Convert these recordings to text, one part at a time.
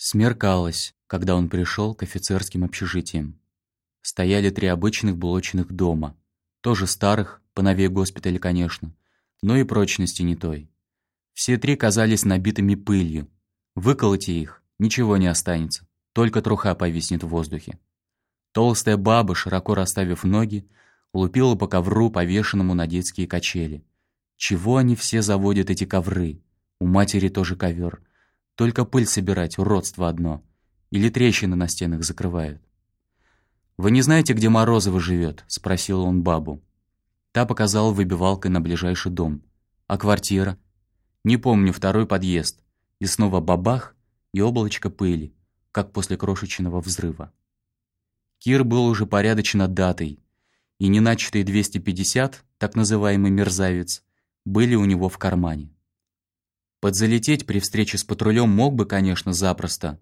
Смеркалось, когда он пришел к офицерским общежитиям. Стояли три обычных блочных дома. Тоже старых, поновее госпиталя, конечно, но и прочности не той. Все три казались набитыми пылью. Выколоти их, ничего не останется, только труха повиснет в воздухе. Толстая баба, широко расставив ноги, лупила по ковру, повешенному на детские качели. Чего они все заводят эти ковры? У матери тоже ковер. Только пыль собирать, уродство одно. Или трещины на стенах закрывают. «Вы не знаете, где Морозова живет?» — спросил он бабу. Та показала выбивалкой на ближайший дом. «А квартира?» «Не помню, второй подъезд». И снова бабах и облачко пыли, как после крошечного взрыва. Кир был уже порядочно датой, и неначатые 250, так называемый мерзавец, были у него в кармане. Подзалететь при встрече с патрулем мог бы, конечно, запросто,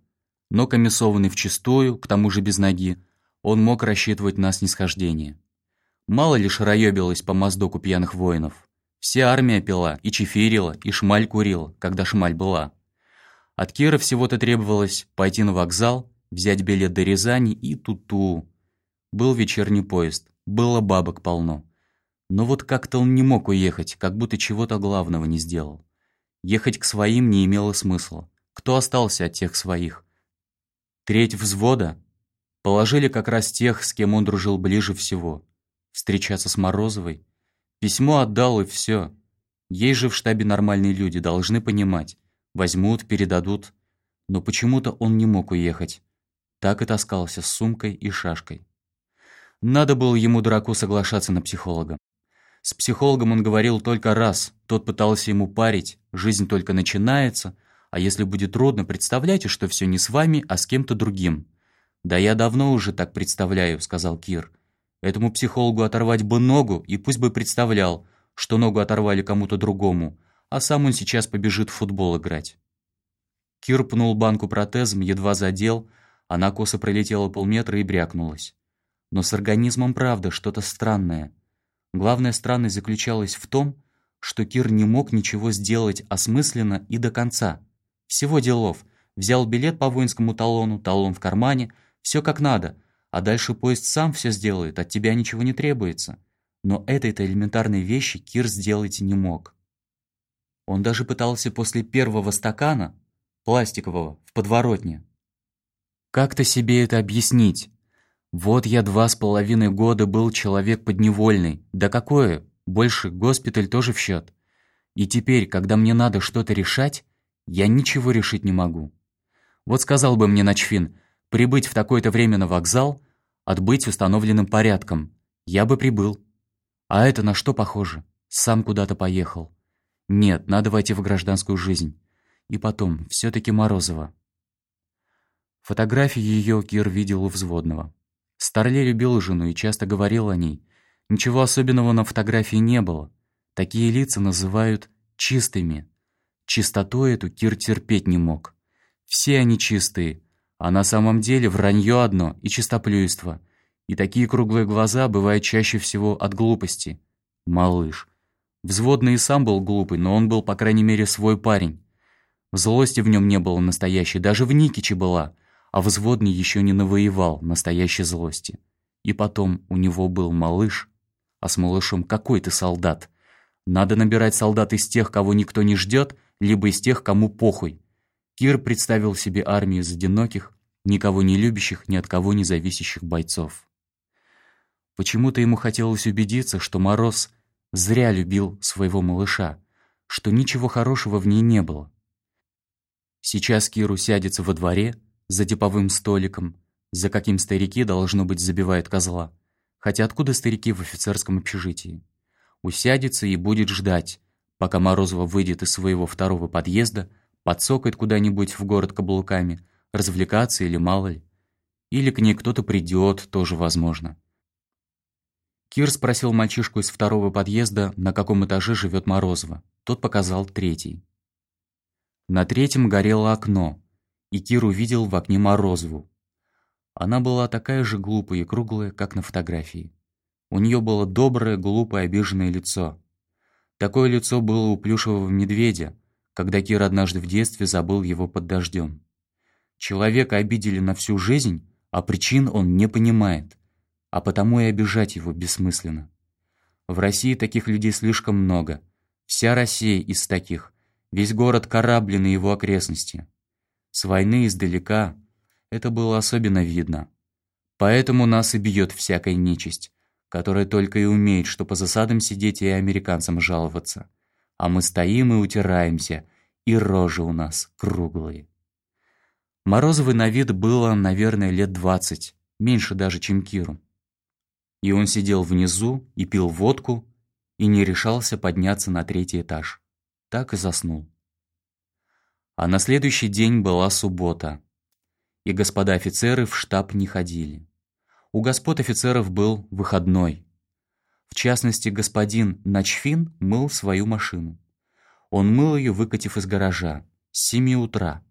но комиссованный вчистую, к тому же без ноги, он мог рассчитывать на снисхождение. Мало ли шароёбилось по моздоку пьяных воинов. Вся армия пила, и чефирила, и шмаль курила, когда шмаль была. От Кира всего-то требовалось пойти на вокзал, взять билет до Рязани и ту-ту. Был вечерний поезд, было бабок полно. Но вот как-то он не мог уехать, как будто чего-то главного не сделал. Ехать к своим не имело смысла. Кто остался от тех своих? Треть взвода? Положили как раз тех, с кем он дружил ближе всего. Встречаться с Морозовой? Письмо отдал, и все. Есть же в штабе нормальные люди, должны понимать. Возьмут, передадут. Но почему-то он не мог уехать. Так и таскался с сумкой и шашкой. Надо было ему, дураку, соглашаться на психолога. С психологом он говорил только раз. Тот пытался ему парить. Жизнь только начинается. А если будет трудно, представляйте, что все не с вами, а с кем-то другим. «Да я давно уже так представляю», — сказал Кир. «Этому психологу оторвать бы ногу, и пусть бы представлял, что ногу оторвали кому-то другому, а сам он сейчас побежит в футбол играть». Кир пнул банку протезом, едва задел, она косо пролетела полметра и брякнулась. Но с организмом правда что-то странное. Главная странность заключалась в том, что Кир не мог ничего сделать осмысленно и до конца. Всего делов. Взял билет по воинскому талону, талон в кармане, все как надо, а дальше поезд сам все сделает, от тебя ничего не требуется. Но этой-то элементарной вещи Кир сделать не мог. Он даже пытался после первого стакана, пластикового, в подворотне. Как-то себе это объяснить? Вот я два с половиной года был человек подневольный. Да какое? Больше госпиталь тоже в счет. И теперь, когда мне надо что-то решать, я ничего решить не могу. Вот сказал бы мне Ночфин, прибыть в такое-то время на вокзал, отбыть установленным порядком. Я бы прибыл. А это на что похоже? Сам куда-то поехал. Нет, надо войти в гражданскую жизнь. И потом, все таки Морозова. Фотографии ее Кир видел у взводного. Старлей любил жену и часто говорил о ней. Ничего особенного на фотографии не было. Такие лица называют чистыми. Чистоту эту Кир терпеть не мог. Все они чистые, а на самом деле вранье одно и чистоплюйство. И такие круглые глаза бывают чаще всего от глупости. Малыш. Взводный и сам был глупый, но он был, по крайней мере, свой парень. Злости в нем не было настоящей, даже в Никиче была — а взводный еще не навоевал настоящей злости. И потом у него был малыш, а с малышом какой ты солдат? Надо набирать солдат из тех, кого никто не ждет, либо из тех, кому похуй. Кир представил себе армию из одиноких, никого не любящих, ни от кого не зависящих бойцов. Почему-то ему хотелось убедиться, что Мороз зря любил своего малыша, что ничего хорошего в ней не было. Сейчас Кир усядется во дворе, за типовым столиком, за каким старики, должно быть, забивают козла. Хотя откуда старики в офицерском общежитии? Усядется и будет ждать, пока Морозова выйдет из своего второго подъезда, подсокает куда-нибудь в город каблуками, развлекаться или мало ли. Или к ней кто-то придет, тоже возможно. Кир спросил мальчишку из второго подъезда, на каком этаже живет Морозова. Тот показал третий. На третьем горело окно, и Кир увидел в окне Морозову. Она была такая же глупая и круглая, как на фотографии. У нее было доброе, глупое, обиженное лицо. Такое лицо было у плюшевого медведя, когда Кир однажды в детстве забыл его под дождем. Человека обидели на всю жизнь, а причин он не понимает, а потому и обижать его бессмысленно. В России таких людей слишком много. Вся Россия из таких. Весь город кораблен и его окрестности. С войны издалека это было особенно видно. Поэтому нас и бьет всякая нечисть, которая только и умеет, что по засадам сидеть и американцам жаловаться. А мы стоим и утираемся, и рожи у нас круглые. Морозовый на вид было, наверное, лет двадцать, меньше даже, чем Киру. И он сидел внизу и пил водку, и не решался подняться на третий этаж. Так и заснул. А на следующий день была суббота, и господа офицеры в штаб не ходили. У господ офицеров был выходной. В частности, господин Начфин мыл свою машину. Он мыл ее, выкатив из гаража, с семи утра.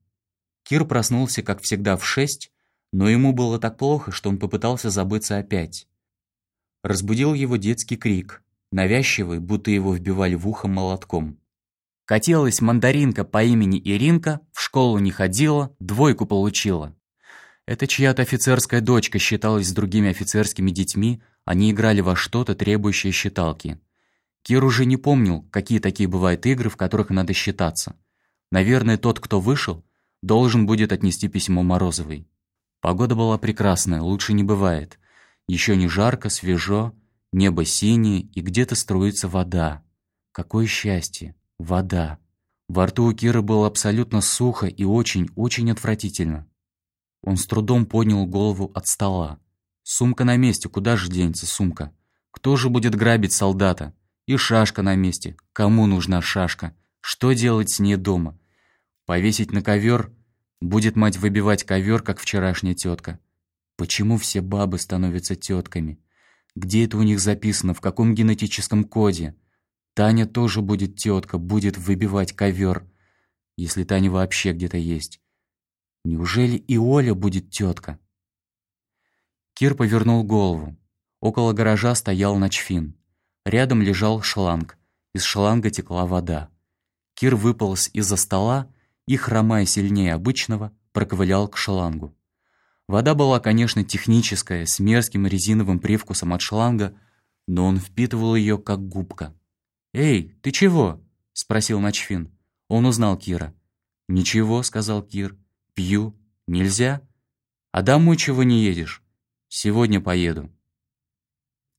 Кир проснулся, как всегда, в шесть, но ему было так плохо, что он попытался забыться опять. Разбудил его детский крик, навязчивый, будто его вбивали в ухо молотком. Катилась мандаринка по имени Иринка, в школу не ходила, двойку получила. Это чья-то офицерская дочка считалась с другими офицерскими детьми, они играли во что-то, требующее считалки. Кир уже не помнил, какие такие бывают игры, в которых надо считаться. Наверное, тот, кто вышел, должен будет отнести письмо Морозовой. Погода была прекрасная, лучше не бывает. Еще не жарко, свежо, небо синее и где-то струится вода. Какое счастье! Вода! Во рту у Киры было абсолютно сухо и очень-очень отвратительно. Он с трудом поднял голову от стола. Сумка на месте, куда же денется сумка? Кто же будет грабить солдата? И шашка на месте. Кому нужна шашка? Что делать с ней дома? Повесить на ковер? Будет мать выбивать ковер, как вчерашняя тетка. Почему все бабы становятся тетками? Где это у них записано, в каком генетическом коде? Таня тоже будет тетка, будет выбивать ковер, если Таня вообще где-то есть. Неужели и Оля будет тетка? Кир повернул голову. Около гаража стоял ночфин. Рядом лежал шланг. Из шланга текла вода. Кир выполз из-за стола и, хромая сильнее обычного, проковылял к шлангу. Вода была, конечно, техническая, с мерзким резиновым привкусом от шланга, но он впитывал ее как губка. «Эй, ты чего?» — спросил Ночфин. Он узнал Кира. «Ничего», — сказал Кир. Пью. Нельзя? А домой чего не едешь? Сегодня поеду.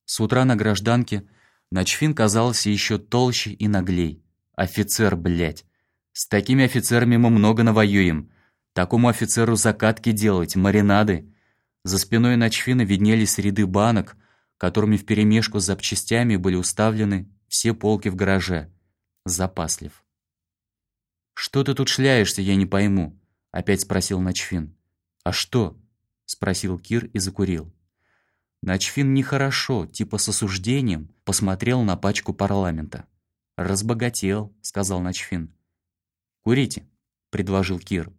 С утра на гражданке Ночфин казался еще толще и наглей. Офицер, блядь. С такими офицерами мы много навоюем. Такому офицеру закатки делать, маринады. За спиной Ночфина виднелись ряды банок, которыми вперемешку с запчастями были уставлены все полки в гараже. Запаслив. «Что ты тут шляешься, я не пойму?» Опять спросил Начфин. «А что?» Спросил Кир и закурил. Начфин нехорошо, типа с осуждением, посмотрел на пачку парламента. «Разбогател», — сказал Начфин. «Курите», — предложил Кир.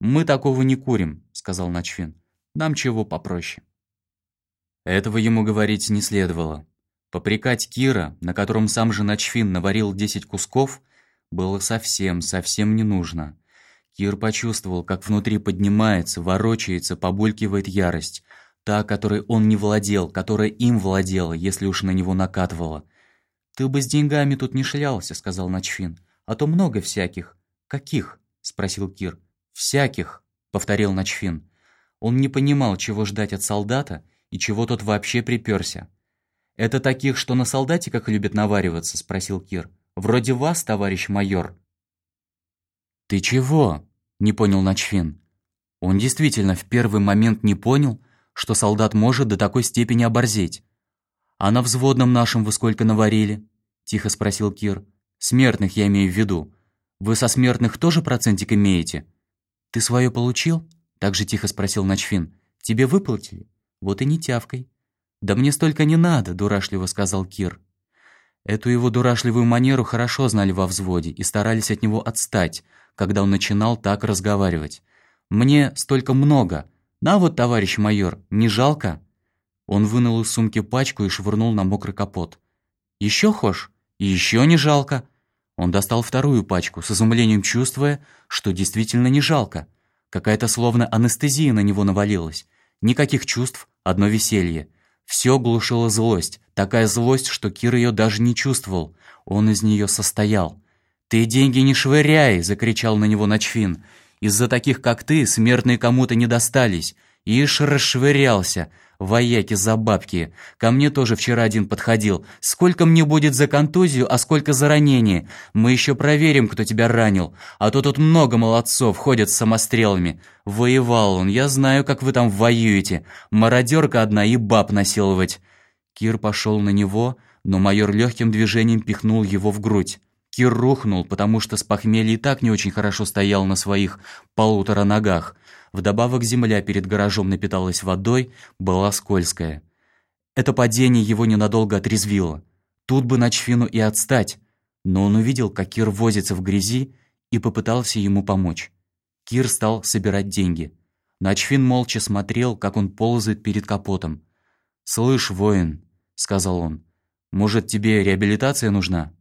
«Мы такого не курим», — сказал Начфин. «Нам чего попроще». Этого ему говорить не следовало. Попрекать Кира, на котором сам же Начфин наварил десять кусков, было совсем, совсем не нужно. Кир почувствовал, как внутри поднимается, ворочается, побулькивает ярость. Та, которой он не владел, которая им владела, если уж на него накатывала. «Ты бы с деньгами тут не шлялся», — сказал Начфин. «А то много всяких». «Каких?» — спросил Кир. «Всяких», — повторил Начфин. Он не понимал, чего ждать от солдата и чего тот вообще приперся. «Это таких, что на солдатиках любят навариваться?» — спросил Кир. «Вроде вас, товарищ майор». «Ты чего?» — не понял Начфин. Он действительно в первый момент не понял, что солдат может до такой степени оборзеть. «А на взводном нашем вы сколько наварили?» — тихо спросил Кир. «Смертных я имею в виду. Вы со смертных тоже процентик имеете?» «Ты свое получил?» — так же тихо спросил Начфин. «Тебе выплатили? Вот и не тявкой». «Да мне столько не надо», — дурашливо сказал Кир. Эту его дурашливую манеру хорошо знали во взводе и старались от него отстать, когда он начинал так разговаривать. «Мне столько много. На вот, товарищ майор, не жалко?» Он вынул из сумки пачку и швырнул на мокрый капот. «Еще хошь? Еще не жалко?» Он достал вторую пачку, с изумлением чувствуя, что действительно не жалко. Какая-то словно анестезия на него навалилась. Никаких чувств, одно веселье. Все глушила злость, такая злость, что Кир ее даже не чувствовал. Он из нее состоял. «Ты деньги не швыряй!» – закричал на него Ночфин. «Из-за таких, как ты, смертные кому-то не достались. Ишь расшвырялся. Вояки за бабки. Ко мне тоже вчера один подходил. Сколько мне будет за контузию, а сколько за ранение? Мы еще проверим, кто тебя ранил. А то тут много молодцов ходят с самострелами. Воевал он, я знаю, как вы там воюете. Мародерка одна и баб насиловать». Кир пошел на него, но майор легким движением пихнул его в грудь. Кир рухнул, потому что с похмелья и так не очень хорошо стоял на своих полутора ногах. Вдобавок земля перед гаражом напиталась водой, была скользкая. Это падение его ненадолго отрезвило. Тут бы Ночфину и отстать, но он увидел, как Кир возится в грязи и попытался ему помочь. Кир стал собирать деньги. Ночфин молча смотрел, как он ползает перед капотом. «Слышь, воин», — сказал он, — «может, тебе реабилитация нужна?»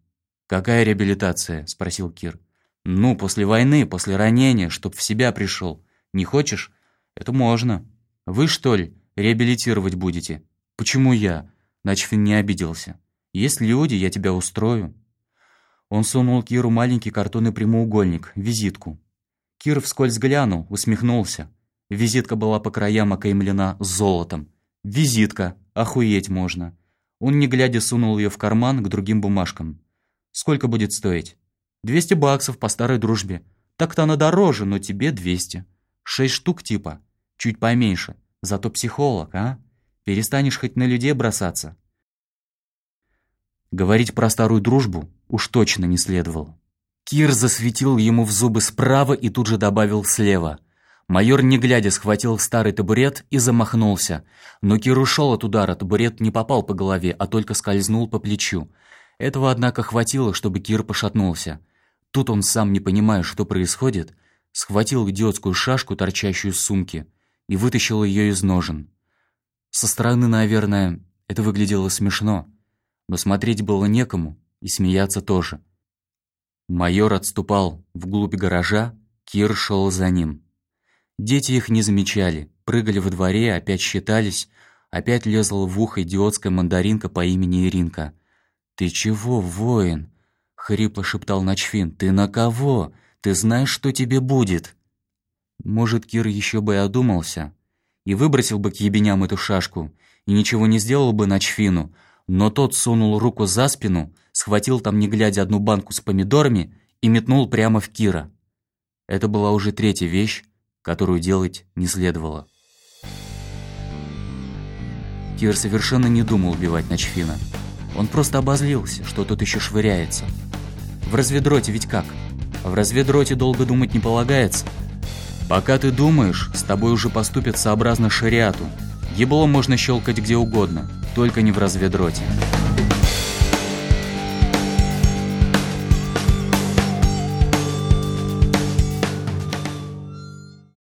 «Какая реабилитация?» — спросил Кир. «Ну, после войны, после ранения, чтоб в себя пришел. Не хочешь? Это можно. Вы, что ли, реабилитировать будете? Почему я? Начфин не обиделся. Есть люди, я тебя устрою. Он сунул Киру маленький картонный прямоугольник, визитку. Кир вскользь глянул, усмехнулся. Визитка была по краям окаймлена золотом. Визитка, охуеть можно. Он, не глядя, сунул ее в карман к другим бумажкам. Сколько будет стоить? Двести баксов по старой дружбе. Так-то она дороже, но тебе двести. Шесть штук типа. Чуть поменьше. Зато психолог, а? Перестанешь хоть на людей бросаться. Говорить про старую дружбу уж точно не следовало. Кир засветил ему в зубы справа и тут же добавил слева. Майор, не глядя, схватил старый табурет и замахнулся. Но Кир ушел от удара, табурет не попал по голове, а только скользнул по плечу. Этого, однако, хватило, чтобы Кир пошатнулся. Тут он сам, не понимая, что происходит, схватил идиотскую шашку, торчащую из сумки, и вытащил ее из ножен. Со стороны, наверное, это выглядело смешно, но смотреть было некому и смеяться тоже. Майор отступал вглубь гаража, Кир шел за ним. Дети их не замечали, прыгали во дворе, опять считались, опять лезла в ухо идиотская мандаринка по имени Иринка. «Ты чего, воин?» — хрипло шептал Ночфин. «Ты на кого? Ты знаешь, что тебе будет?» Может, Кир еще бы и одумался, и выбросил бы к ебеням эту шашку, и ничего не сделал бы Ночфину, но тот сунул руку за спину, схватил там, не глядя, одну банку с помидорами и метнул прямо в Кира. Это была уже третья вещь, которую делать не следовало. Кир совершенно не думал убивать Ночфина. Он просто обозлился, что тот еще швыряется. В разведроте ведь как? В разведроте долго думать не полагается. Пока ты думаешь, с тобой уже поступят сообразно шариату. Еблом можно щелкать где угодно, только не в разведроте.